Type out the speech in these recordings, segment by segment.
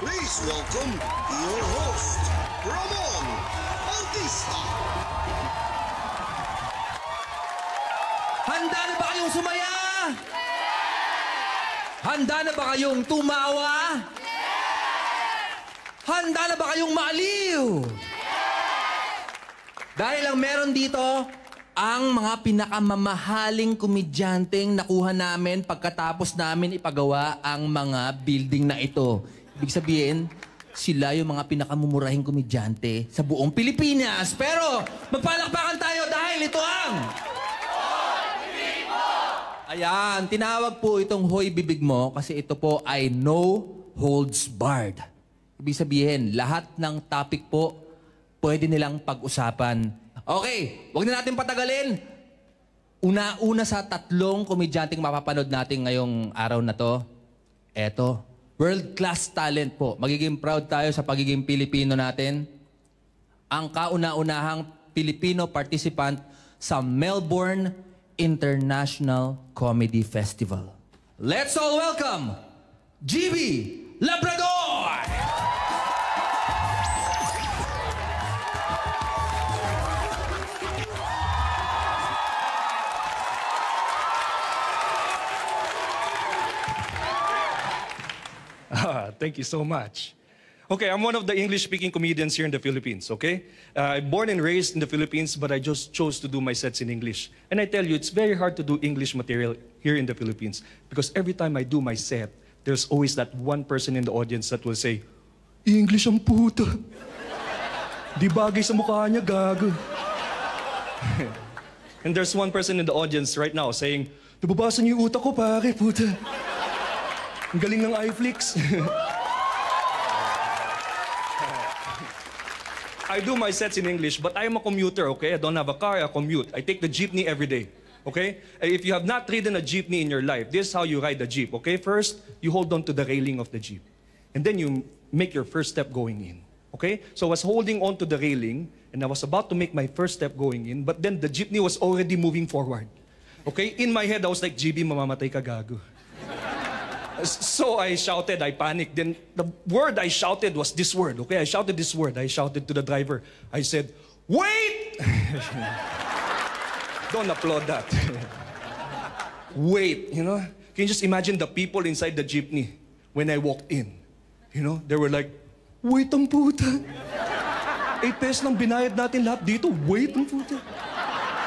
Please welcome your host, Ramon Bautista. Handa na ba kayong sumaya? Handa na ba kayong tumawa? Handa na ba kayong maaliw? Dahil ang meron dito, ang mga pinakamamahaling komedyanteng nakuha namin pagkatapos namin ipagawa ang mga building na ito. Ibig sabihin, sila yung mga pinakamumurahing komedyante sa buong Pilipinas. Pero magpalakpakan tayo dahil ito ang... Ayan, tinawag po itong Hoy Bibig Mo kasi ito po ay No Holds Barred. Ibig sabihin, lahat ng topic po pwede nilang pag-usapan. Okay, wag na natin patagalin. Una-una sa tatlong komedyanteng mapapanood natin ngayong araw na to, eto, world-class talent po. Magiging proud tayo sa pagiging Pilipino natin. Ang kauna-unahang Filipino participant sa Melbourne International Comedy Festival. Let's all welcome GB Labrador! Thank you so much. Okay, I'm one of the English-speaking comedians here in the Philippines, okay? Uh, born and raised in the Philippines, but I just chose to do my sets in English. And I tell you, it's very hard to do English material here in the Philippines because every time I do my set, there's always that one person in the audience that will say, English ang puta. Di bagay sa mukha niya, gago. and there's one person in the audience right now saying, Nababasa niyo yung utak ko, pare, puta. Ang galing ng iFlix. I do my sets in English, but I am a commuter, okay? I don't have a car, I commute. I take the jeepney every day, okay? If you have not ridden a jeepney in your life, this is how you ride a jeep, okay? First, you hold on to the railing of the jeep. And then you make your first step going in, okay? So I was holding on to the railing, and I was about to make my first step going in, but then the jeepney was already moving forward. Okay? In my head, I was like, GB, mamamatay ka gago. So I shouted, I panicked. Then the word I shouted was this word, okay? I shouted this word. I shouted to the driver. I said, Wait! Don't applaud that. Wait, you know? Can you just imagine the people inside the jeepney when I walked in? You know, they were like, Wait ang puta. 8 pesos lang binayad natin lahat dito. Wait ang puta.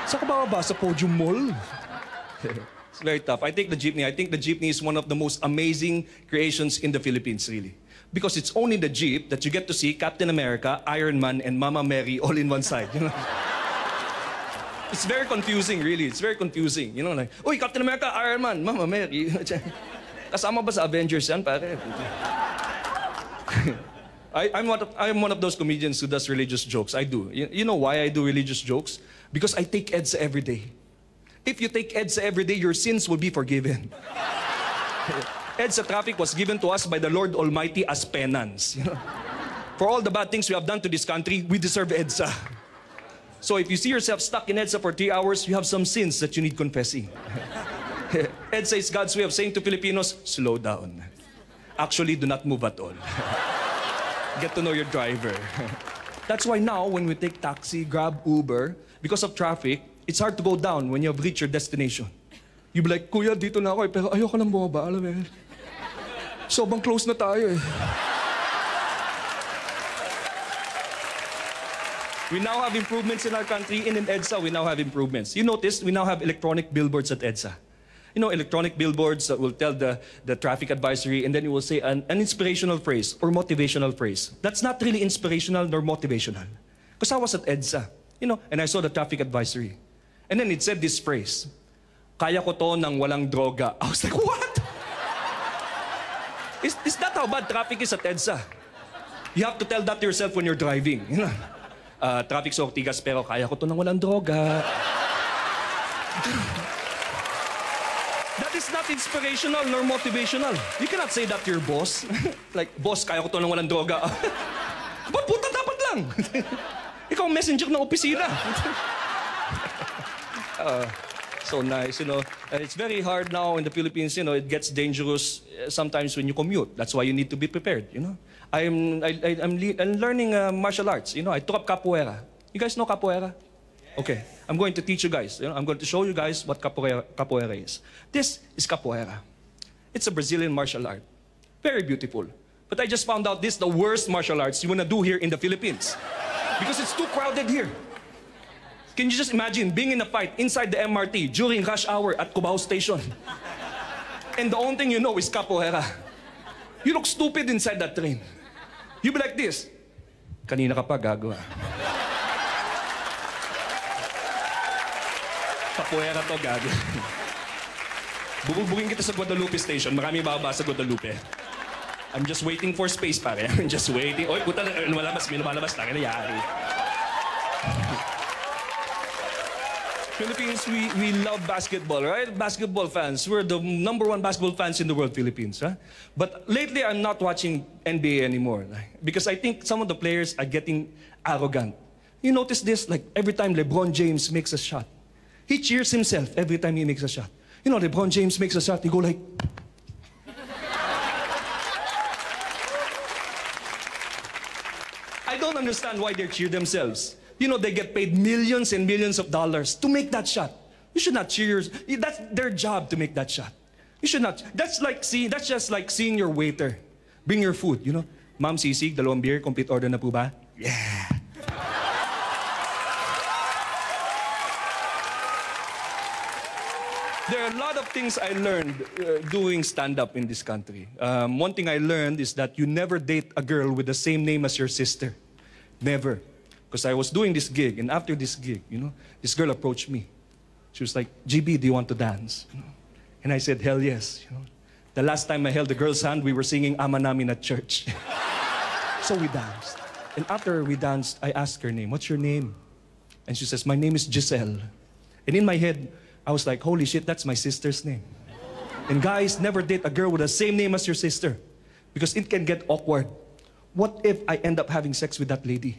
Sa ka bababa? Sa Podium Mall? It's very tough. I take the jeepney. I think the jeepney is one of the most amazing creations in the Philippines, really. Because it's only the jeep that you get to see Captain America, Iron Man, and Mama Mary all in one side. You know? it's very confusing, really. It's very confusing. You know, like, Uy, Captain America, Iron Man, Mama Mary. Kasama ba sa Avengers yan, pare? I, I'm, one of, I'm one of those comedians who does religious jokes. I do. You, you know why I do religious jokes? Because I take EDSA every day. If you take EDSA every day, your sins will be forgiven. EDSA traffic was given to us by the Lord Almighty as penance. you know. For all the bad things we have done to this country, we deserve EDSA. Ah. So if you see yourself stuck in EDSA for three hours, you have some sins that you need confessing. EDSA is God's way of saying to Filipinos, slow down. Actually, do not move at all. Get to know your driver. That's why now, when we take taxi, grab, Uber, because of traffic, it's hard to go down when you have reached your destination. You be like, Kuya, dito na ako eh, pero ayoko lang bumaba, alam. Sobrang close na tayo eh. We now have improvements in our country, and in EDSA, we now have improvements. You notice, we now have electronic billboards at EDSA. You know, electronic billboards that will tell the, the traffic advisory, and then it will say an, an inspirational phrase or motivational phrase. That's not really inspirational nor motivational. Because I was at EDSA, you know, and I saw the traffic advisory. And then it said this phrase, kaya ko to nang walang droga. I was like, what? Is, is that how bad traffic is at EDSA? You have to tell that to yourself when you're driving. You know? Uh, traffic sa Ortigas, pero kaya ko to nang walang droga. That is not inspirational nor motivational. You cannot say that to your boss. like, boss, kaya ko to nang walang droga. Ba't puta dapat lang? Ikaw messenger ng opisina. Uh, so nice, you know. It's very hard now in the Philippines, you know, it gets dangerous uh, sometimes when you commute. That's why you need to be prepared, you know. I'm, I, I, I'm, le- I'm learning uh, martial arts, you know. I took up capoeira. You guys know capoeira? Okay, I'm going to teach you guys. You know, I'm going to show you guys what capoeira, capoeira is. This is capoeira. It's a Brazilian martial art. Very beautiful. But I just found out this is the worst martial arts you want to do here in the Philippines. Because it's too crowded here. Can you just imagine being in a fight inside the MRT during rush hour at Cubao Station? And the only thing you know is capoeira. You look stupid inside that train. You be like this. Kanina ka pa gagawa. Capoeira to gago. Bubugbugin kita sa Guadalupe Station. Marami bababa sa Guadalupe. I'm just waiting for space, pare. I'm just waiting. Oy, puta, lumalabas. May lumalabas. Tangin na yari. Philippines, we, we love basketball, right? Basketball fans. We're the number one basketball fans in the world, Philippines. Huh? But lately, I'm not watching NBA anymore. Because I think some of the players are getting arrogant. You notice this? Like every time LeBron James makes a shot, he cheers himself every time he makes a shot. You know, LeBron James makes a shot, he go like... I don't understand why they cheer themselves. You know, they get paid millions and millions of dollars to make that shot. You should not cheer. That's their job to make that shot. You should not. That's like seeing, That's just like seeing your waiter bring your food. You know, Ma'am Sisig, dalawang beer, complete order na po ba? Yeah. There are a lot of things I learned uh, doing stand up in this country. Um, one thing I learned is that you never date a girl with the same name as your sister. Never. Because I was doing this gig, and after this gig, you know, this girl approached me. She was like, GB, do you want to dance? You know? And I said, hell yes. You know? The last time I held the girl's hand, we were singing Ama Namin at church. so we danced. And after we danced, I asked her name. What's your name? And she says, My name is Giselle. And in my head, I was like, Holy shit, that's my sister's name. And guys, never date a girl with the same name as your sister because it can get awkward. What if I end up having sex with that lady?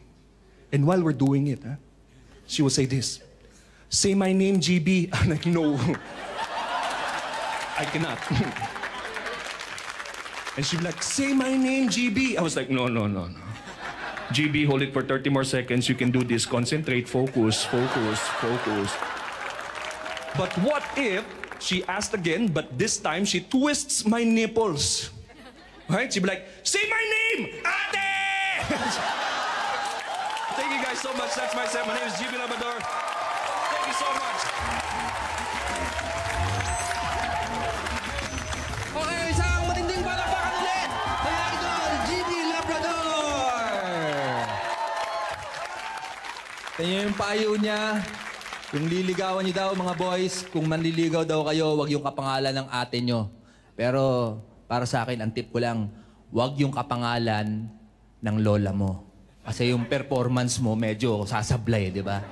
And while we're doing it, huh, she will say this Say my name, GB. I'm like, No, I cannot. and she'd be like, Say my name, GB. I was like, No, no, no, no. GB, hold it for 30 more seconds. You can do this. Concentrate, focus, focus, focus. But what if she asked again, but this time she twists my nipples? Right? She'd be like, Say my name! Ate! So much. That's my set. My name is GB Labrador. Thank you so much. Okay, isang matinding palakpakan ulit kay Idol GB Labrador! Kanya yung payo niya, kung liligawan niyo daw mga boys, kung manliligaw daw kayo, wag yung kapangalan ng ate nyo. Pero para sa akin, ang tip ko lang, wag yung kapangalan ng lola mo. Kasi yung performance mo medyo sasablay, di ba?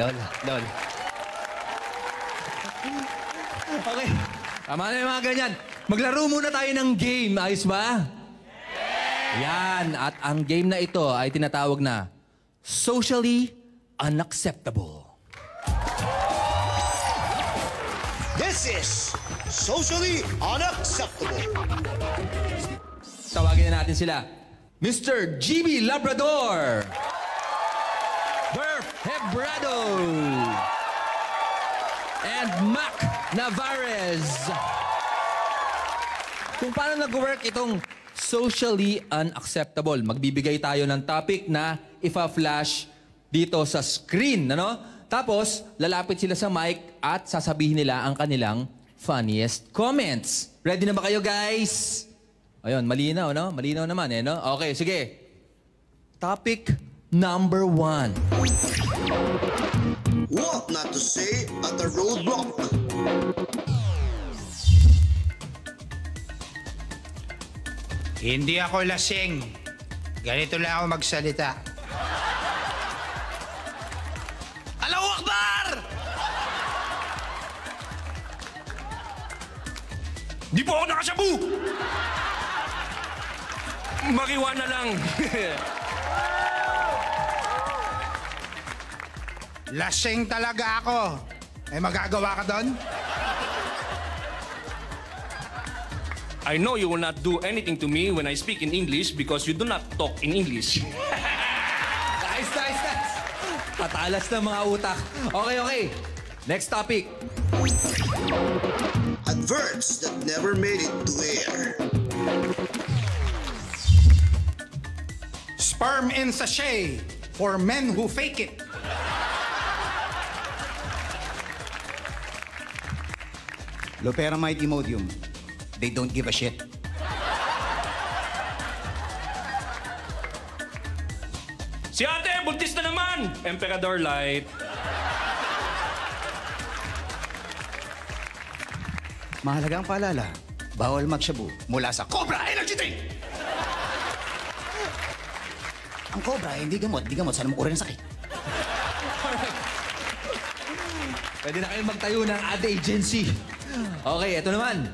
Lola, lola. Okay. Tama na yung mga ganyan. Maglaro muna tayo ng game. Ayos ba? Yan. At ang game na ito ay tinatawag na Socially Unacceptable. This is socially unacceptable. Tawagin na natin sila. Mr. GB Labrador. Burf Hebrado. And Mac Navarez. Kung paano nag-work itong socially unacceptable. Magbibigay tayo ng topic na ifa-flash dito sa screen, ano? Tapos, lalapit sila sa mic at sasabihin nila ang kanilang funniest comments. Ready na ba kayo, guys? Ayun, malinaw, no? Malinaw naman, eh, no? Okay, sige. Topic number one. What not to say at a roadblock? Hindi ako lasing. Ganito lang ako magsalita. Allahu Akbar! Di po ako nakasyabu! Marijuana lang. Lasing talaga ako. May magagawa ka doon? I know you will not do anything to me when I speak in English because you do not talk in English. Nice, nice, nice. Patalas ng mga utak. Okay, okay. Next topic. Adverts that never made it to air. Sperm in sachet for men who fake it. Loperamide Imodium. They don't give a shit. si ate, buntis na naman! Emperador Light. Mahalagang paalala, bawal magshabu mula sa Cobra Energy Drink! Ang Cobra, hindi gamot. Hindi gamot sa anong uri ng sakit. Pwede na kayong magtayo ng ad agency. Okay, ito naman.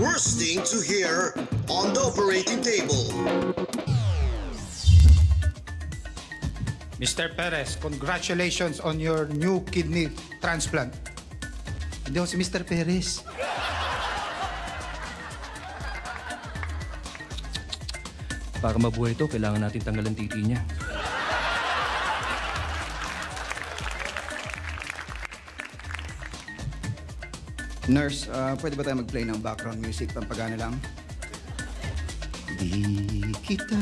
Worst thing to hear on the operating table. Mr. Perez, congratulations on your new kidney transplant. Hindi ako si Mr. Perez. Para mabuhay ito, kailangan natin tanggalan titi niya. Nurse, ah, pwede ba tayo mag-play ng background music pampagana lang? Di kita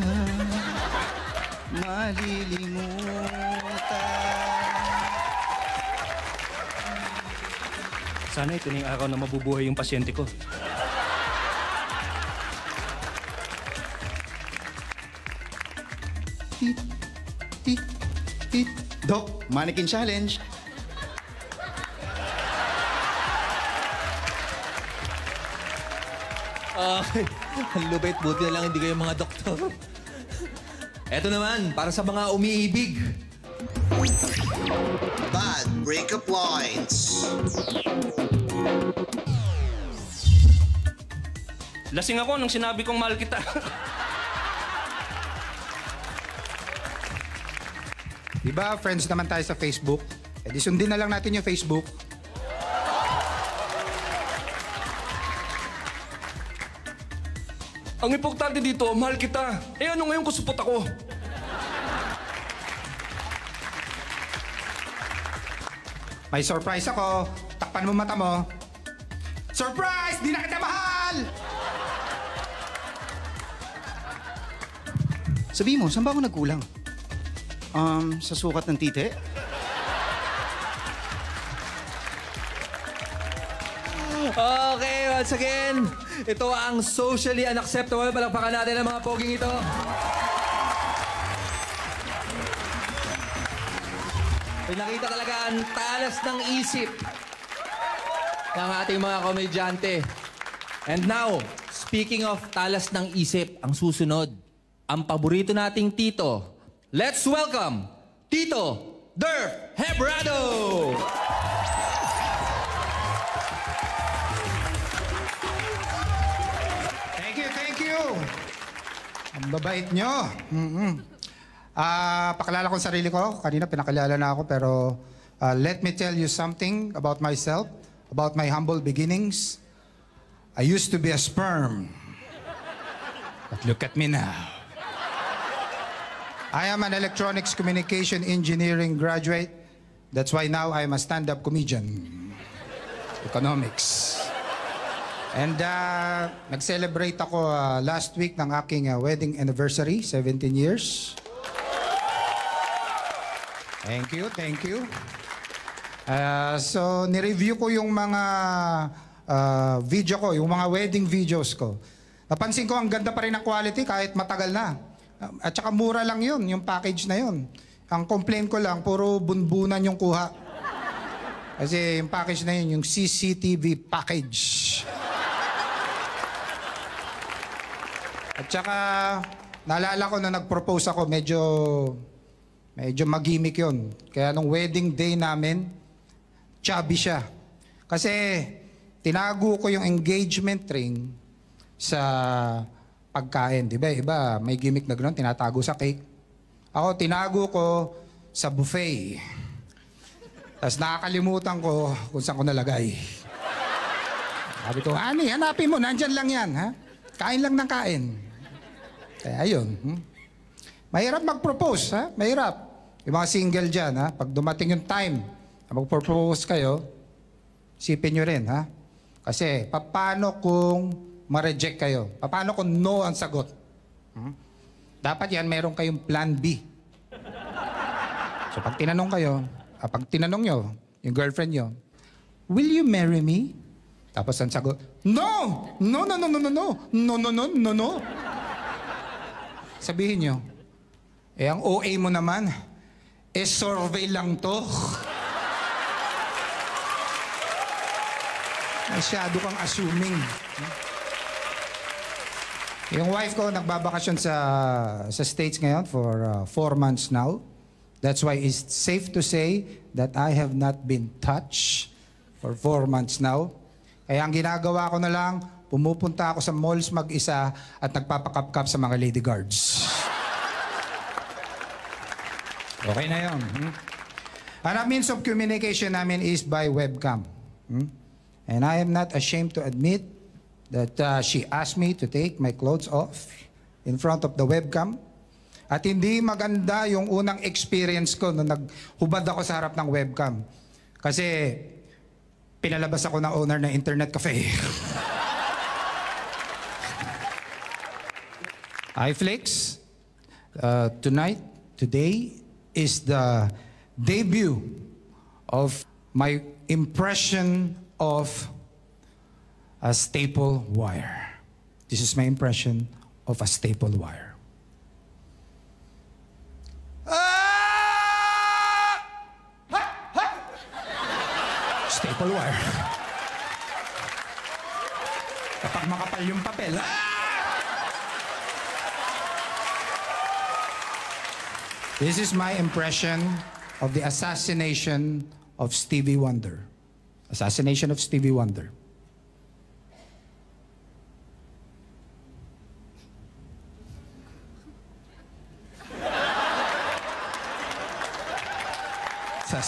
malilimutan. Sana ito na yung araw na mabubuhay yung pasyente ko. Doc, mannequin challenge. Okay. Ang lupit. Buti na lang hindi kayo mga doktor. Ito naman, para sa mga umiibig. Bad breakup lines. Lasing ako nung sinabi kong mahal kita. Di ba, friends naman tayo sa Facebook? Eh di sundin na lang natin yung Facebook. Ang importante dito, mahal kita. Eh ano ngayon kung supot ako? May surprise ako. Takpan mo mata mo. Surprise! Di na kita mahal! Sabi mo, saan ba ako nagkulang? Um, sa sukat ng tite? Okay, once again, ito ang socially unacceptable. Palakpakan natin ang mga poging ito. Pinakita talaga ang talas ng isip ng ating mga komedyante. And now, speaking of talas ng isip, ang susunod, ang paborito nating tito. Let's welcome Tito Durf Hebrado! Thank you, thank you. Ang babait nyo. mm Ah, pakilala ko sarili ko. Kanina pinakilala na ako pero ah, let me tell you something about myself, about my humble beginnings. I used to be a sperm. But look at me now. I am an electronics communication engineering graduate. That's why now I'm a stand-up comedian. Economics. And uh, nag-celebrate ako uh, last week ng aking uh, wedding anniversary, 17 years. Thank you, thank you. Uh, so, nireview ko yung mga uh, video ko, yung mga wedding videos ko. Napansin ko ang ganda pa rin ng quality kahit matagal na. Uh, At saka mura lang yun, yung package na yun. Ang complaint ko lang, puro bunbunan yung kuha. Kasi yung package na yun, yung CCTV package. At saka, naalala ko na nag-propose ako, medyo, medyo magimik yon. Kaya nung wedding day namin, chubby siya. Kasi, tinago ko yung engagement ring sa pagkain. Di ba? Iba, may gimmick na gano'n, tinatago sa cake. Ako, tinago ko sa buffet. Tapos nakakalimutan ko kung saan ko nalagay. Sabi ko, Ani, hanapin mo, nandyan lang yan, ha? Kain lang ng kain. Kaya ayun. Hmm? Mahirap mag-propose, ha? Mahirap. Yung mga single dyan, ha? Pag dumating yung time na mag-propose kayo, isipin nyo rin, ha? Kasi, paano kung ma-reject kayo? Paano kung no ang sagot? Hmm? Dapat yan, meron kayong plan B. So, pag tinanong kayo, ah, pag tinanong nyo, yung girlfriend nyo, will you marry me? Tapos ang sagot, no! No, no, no, no, no, no! No, no, no, no, no! Sabihin nyo, eh ang OA mo naman, eh survey lang to. Masyado kang assuming. Yung wife ko nagbabakasyon sa sa States ngayon for uh, four months now. That's why it's safe to say that I have not been touched for four months now. Kaya ang ginagawa ko na lang, pumupunta ako sa malls mag-isa at nagpapakapkap sa mga lady guards. Okay na yun. Hmm? Ang means of communication namin is by webcam. Hmm? And I am not ashamed to admit that uh, she asked me to take my clothes off in front of the webcam. At hindi maganda yung unang experience ko nung naghubad ako sa harap ng webcam. Kasi pinalabas ako ng owner ng internet cafe. iFlix, uh, tonight, today, is the debut of my impression of a staple wire. This is my impression of a staple wire. Ah! Staple wire. Kapag makapal yung papel, ah! This is my impression of the assassination of Stevie Wonder. Assassination of Stevie Wonder.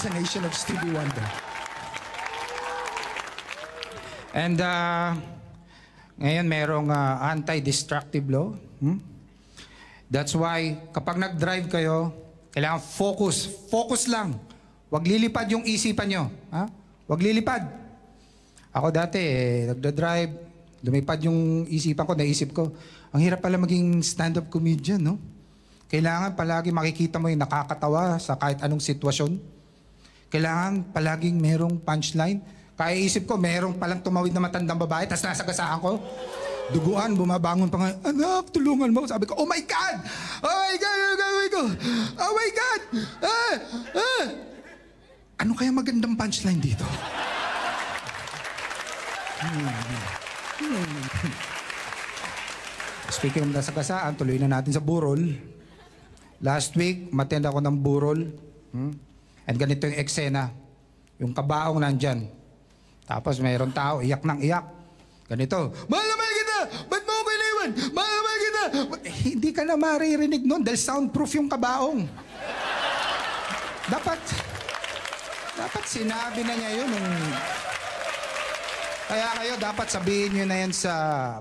Assassination of Stevie Wonder. And uh, ngayon merong uh, anti-destructive law. Hmm? That's why kapag nag-drive kayo, kailangan focus. Focus lang. Huwag lilipad yung isipan nyo. Ha? Huwag lilipad. Ako dati, eh, nagda-drive, lumipad yung isipan ko, naisip ko, ang hirap pala maging stand-up comedian, no? Kailangan palagi makikita mo yung nakakatawa sa kahit anong sitwasyon. Kailangan palaging merong punchline. Kaya isip ko, merong palang tumawid na matandang babae, tapos nasa gasaan ko. Duguan, bumabangon pa nga, anak, tulungan mo. Sabi ko, oh my God! Oh my God! Ano gagawin ko? Oh my God! Ah! Ah! Ano kaya magandang punchline dito? Hmm. Speaking of nasa kasaan, tuloy na natin sa burol. Last week, matend ako ng burol. Hmm? And ganito yung eksena. Yung kabaong nandyan. Tapos mayroong tao, iyak ng iyak. Ganito, Mahal na mahal kita! Ba't mo ako iniwan? Mahal kita! Eh, hindi ka na maririnig nun dahil soundproof yung kabaong. Dapat, dapat sinabi na niya yun. Nung... Kaya kayo, dapat sabihin nyo na yan sa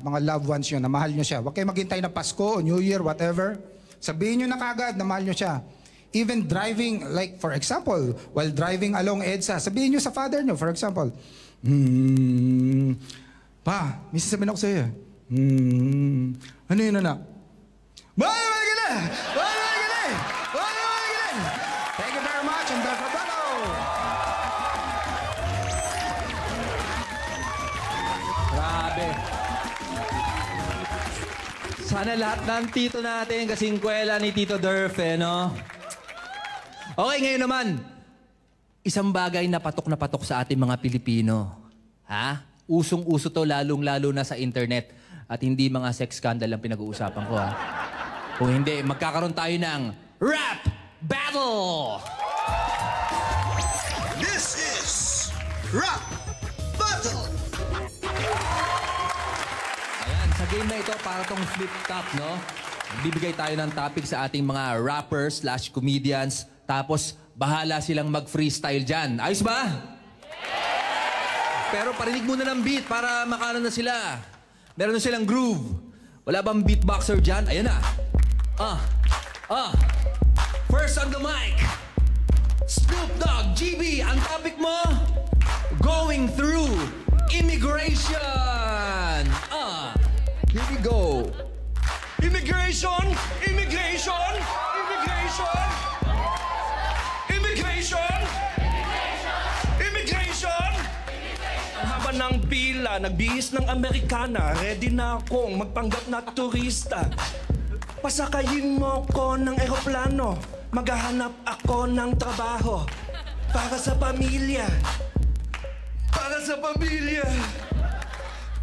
mga loved ones nyo na mahal nyo siya. Huwag kayo maghintay na Pasko o New Year, whatever. Sabihin nyo na kagad na mahal nyo siya. Even driving, like for example, while driving along EDSA, sabihin nyo sa father nyo, for example, Hmm, pa, may sasabihin ako sa'yo. Hmm, ano yun anak? Na! Mahal mahal ka na! Mahal mahal ka na! Thank you very much, and. Bravo! Grabe. Sana lahat ng tito natin kasing kwela ni Tito Durf, eh, no? Okay, ngayon naman. Isang bagay na patok na patok sa ating mga Pilipino. Ha? Usong-uso to lalong-lalo na sa internet. At hindi mga sex scandal ang pinag-uusapan ko, ha? Kung hindi, magkakaroon tayo ng Rap Battle! This is Rap Battle! Ayan, sa game na ito, para tong flip top, no? Bibigay tayo ng topic sa ating mga rappers slash comedians. Tapos, bahala silang mag-freestyle dyan. Ayos ba? Pero parinig muna ng beat para makano na sila. Meron na silang groove. Wala bang beatboxer dyan? Ayan na. Ah. Ah. First on the mic. Snoop Dogg, GB, ang topic mo, going through immigration. Ah. Here we go. Immigration! Immigration! Immigration! Nagbihis ng Amerikana, ready na akong magpanggap na turista. Pasakayin mo ko ng eroplano, maghahanap ako ng trabaho. Para sa pamilya. Para sa pamilya.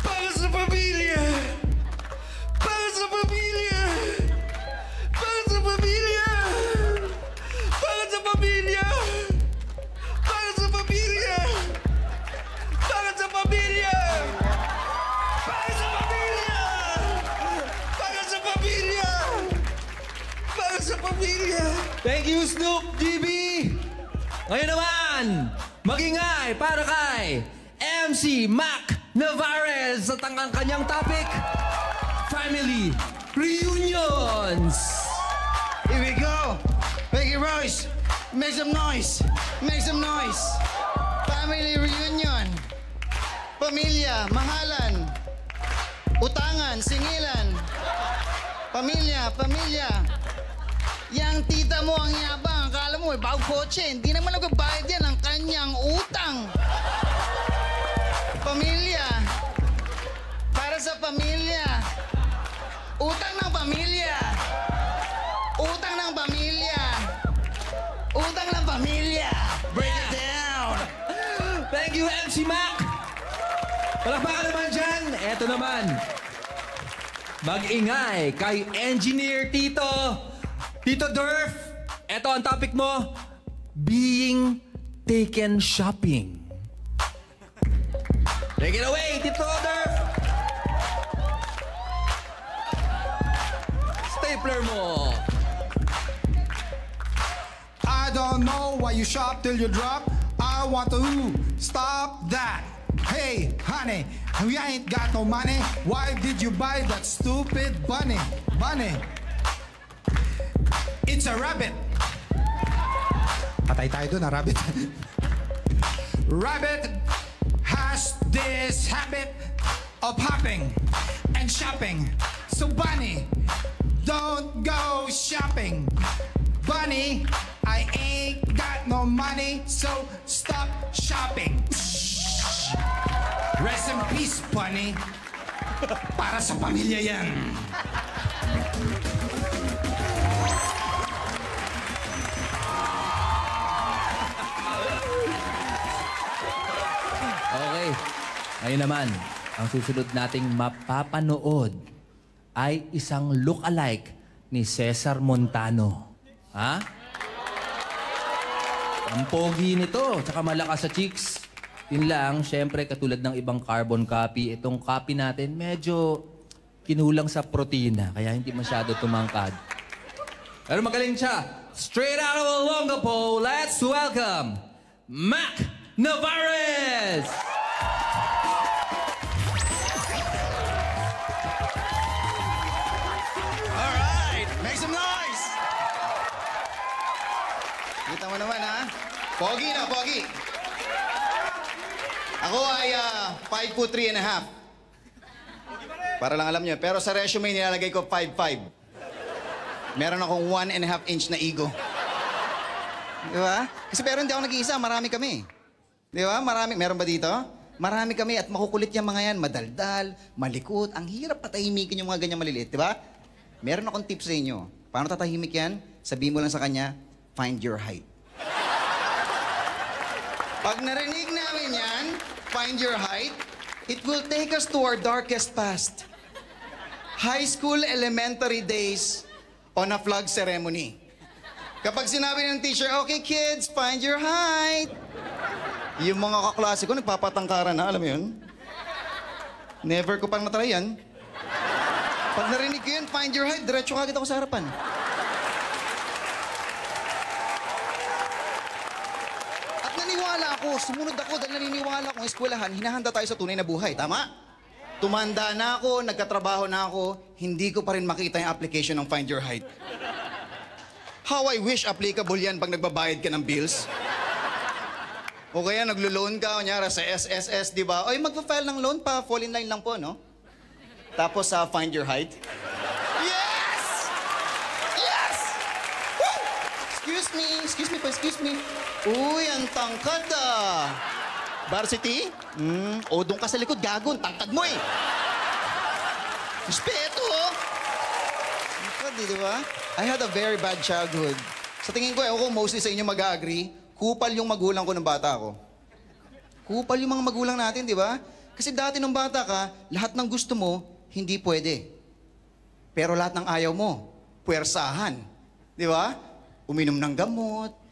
Para sa pamilya. Thank you, Snoop GB! Ngayon naman, magingay para kay MC Mac Navarez at ang kanyang topic, Family Reunions! Here we go. Make it Royce. Make some noise. Make some noise. Family reunion. Pamilya, mahalan. Utangan, singilan. Pamilya, pamilya. Yang tita mo ang yabang. Akala mo, eh, bago kotse. Hindi naman nagbabayad yan ang kanyang utang. Pamilya. Para sa pamilya. Utang ng pamilya. Utang ng pamilya. Utang ng pamilya. Break it down. Thank you, MC Mac! Palakpakan naman dyan. Eto naman. Mag-ingay kay Engineer Tito. Tito Durf. Eto ang topic mo. Being taken shopping. Take it away, Tito Durf. Stapler mo. I don't know why you shop till you drop. I want to stop that. Hey, honey, we ain't got no money. Why did you buy that stupid bunny? Bunny. It's a rabbit. Patay tayo dun, ah, rabbit. rabbit has this habit of hopping and shopping. So, bunny, don't go shopping. Bunny, I ain't got no money, so stop shopping. Rest in peace, Bunny. Para sa pamilya yan. Ngayon naman, ang susunod nating mapapanood ay isang look-alike ni Cesar Montano. Ha? Ang pogi nito, tsaka malakas sa cheeks. Yun lang, syempre, katulad ng ibang carbon copy, itong copy natin medyo kinulang sa protina, kaya hindi masyado tumangkad. Pero magaling siya. Straight out of Olongapo, let's welcome Mac Navarez! Kita mo naman, ha? Pogi na, pogi. Ako ay 5 foot 3 and a half. Para lang alam niyo. Pero sa resume, nilalagay ko 5'5". Meron akong 1 and a half inch na ego. Di ba? Kasi pero hindi ako nag-iisa, marami kami. Di ba? Marami. Meron ba dito? Marami kami at makukulit yung mga yan. Madaldal, malikot. Ang hirap patahimikin yung mga ganyan maliliit, di ba? Meron akong tips sa inyo. Paano tatahimik yan? Sabihin mo lang sa kanya, find your height. Pag narinig namin yan, find your height, it will take us to our darkest past. High school elementary days on a flag ceremony. Kapag sinabi ng teacher, okay kids, find your height. Yung mga kaklase ko, nagpapatangkaran na, alam mo yun? Never ko pang natry yan. Pag narinig ko yun, find your height, diretso kagad ako sa harapan. Sumunod ako dahil naniniwala akong eskwelahan, hinahanda tayo sa tunay na buhay. Tama? Tumanda na ako, nagkatrabaho na ako, hindi ko pa rin makita yung application ng Find Your Height. How I wish applicable yan pag nagbabayad ka ng bills. O kaya naglo-loan ka, kunyara sa SSS, di ba? Oy, magpa-file ng loan pa, fall in line lang po, no? Tapos sa Find Your Height. Yes! Yes! Woo! Excuse me, excuse me po, excuse me. Uy, ang tangkad ah. Varsity? Hmm, o doon ka sa likod, gagon, tangkad mo eh. Respeto, oh. Tangkad, eh, di ba? I had a very bad childhood. Sa tingin ko, ewan ko mostly sa inyo mag-agree, kupal yung magulang ko ng bata ko. Kupal yung mga magulang natin, di ba? Kasi dati nung bata ka, lahat ng gusto mo, hindi pwede. Pero lahat ng ayaw mo, puwersahan. Di ba? Uminom ng gamot,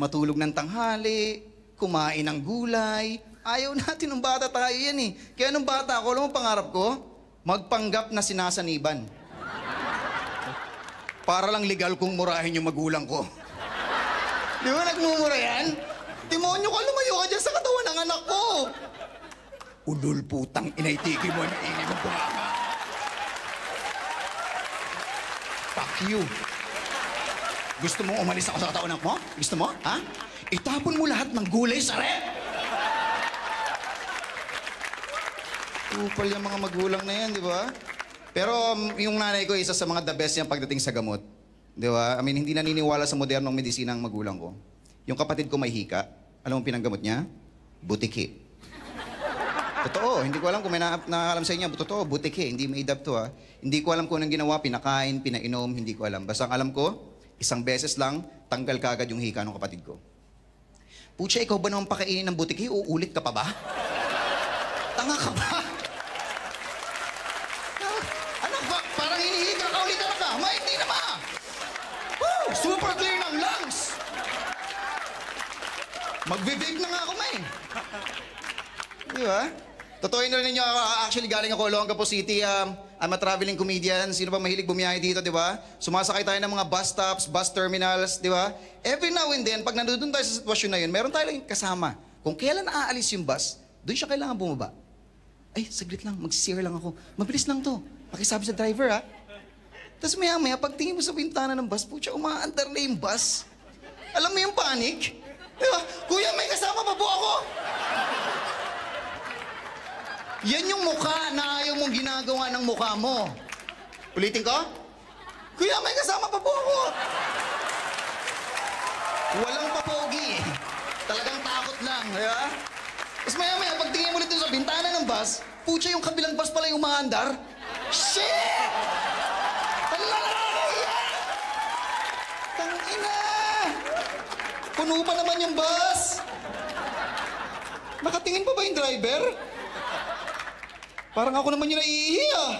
matulog ng tanghali, kumain ng gulay. Ayaw natin nung bata tayo yan eh. Kaya nung bata ako, alam mo ang pangarap ko? Magpanggap na sinasaniban. Para lang legal kong murahin yung magulang ko. Di ba nagmumura yan? Demonyo ka, lumayo ka dyan sa katawan ng anak ko. Ulul putang inaitiki mo na ingay mo. Fuck you. Gusto mong umalis ako sa katawan mo? Gusto mo? Ha? Itapon mo lahat ng gulay sa rep. Upal yung mga magulang na yan, di ba? Pero um, yung nanay ko, isa sa mga the best niya pagdating sa gamot. Di ba? I mean, hindi naniniwala sa modernong medisina ang magulang ko. Yung kapatid ko may hika, alam mo pinanggamot niya? Butiki. Totoo, hindi ko alam kung may na nakakalam sa inyo. Totoo, butiki, hindi made up to ha. Hindi ko alam kung anong ginawa, pinakain, pinainom, hindi ko alam. Basta ang alam ko, isang beses lang, tanggal kagad yung hika ng kapatid ko. Pucha, ikaw ba naman pakainin ng butiki? Uulit ka pa ba? Tanga ka ba? Anak ba? Parang hinihika ka ulit anak ka. Maiti na ba? Woo! Super clear ng lungs! Magbe-vape na nga ako, may. Di ba? Totoo na rin ninyo, ako, actually galing ako Olongapo City. Um, I'm a traveling comedian. Sino ba mahilig bumiyahe dito, di ba? Sumasakay tayo ng mga bus stops, bus terminals, di ba? Every now and then, pag nandun tayo sa sitwasyon na yun, meron tayo lang kasama. Kung kailan aalis yung bus, doon siya kailangan bumaba. Ay, saglit lang, mag-steer lang ako. Mabilis lang to. Pakisabi sa driver, ha? Tapos maya-maya, pagtingin mo sa bintana ng bus, putya, umaandar na yung bus. Alam mo yung panic? Di ba? Kuya, may kasama pa po ako! Yan yung mukha na ayaw mong ginagawa ng mukha mo. Ulitin ko? Kuya, may kasama pa po ako. Walang papogi. Talagang takot lang, di ba? Tapos maya-maya, pagtingin mo ulit sa bintana ng bus, putya yung kabilang bus pala yung umaandar. Shit! Talalaya! Tangina! Puno pa naman yung bus! Nakatingin pa ba yung driver? Parang ako naman yung naiihi ah.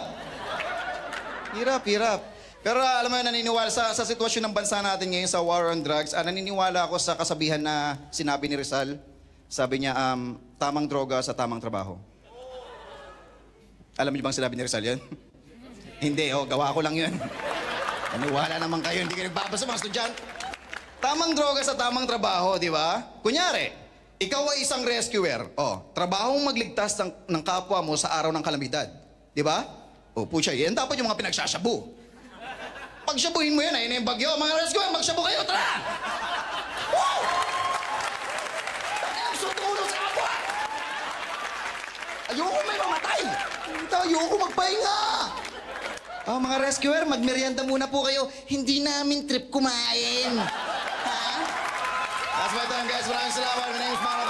Hirap, hirap. Pero ah, alam mo, naniniwala sa, sa sitwasyon ng bansa natin ngayon sa war on drugs, ah, naniniwala ako sa kasabihan na sinabi ni Rizal. Sabi niya, um, tamang droga sa tamang trabaho. Alam niyo bang sinabi ni Rizal yan? Hindi, oh, gawa ko lang yun. Naniwala naman kayo, hindi kayo nagbabasa mga estudyante. Tamang droga sa tamang trabaho, di ba? Kunyari, ikaw ay isang rescuer. Oh, trabahong magligtas ng, ng kapwa mo sa araw ng kalamidad. Di ba? O, pucha, yan dapat yung mga pinagsasyabu. Pagsyabuhin mo yan, ayun yung bagyo. Mga rescuer, magsyabu kayo, tara! Woo! Ayoko may mamatay! Ayoko magpahinga! Oh, mga rescuer, magmerienda muna po kayo. Hindi namin trip kumain. Ha? That's my time, guys. Maraming salamat. My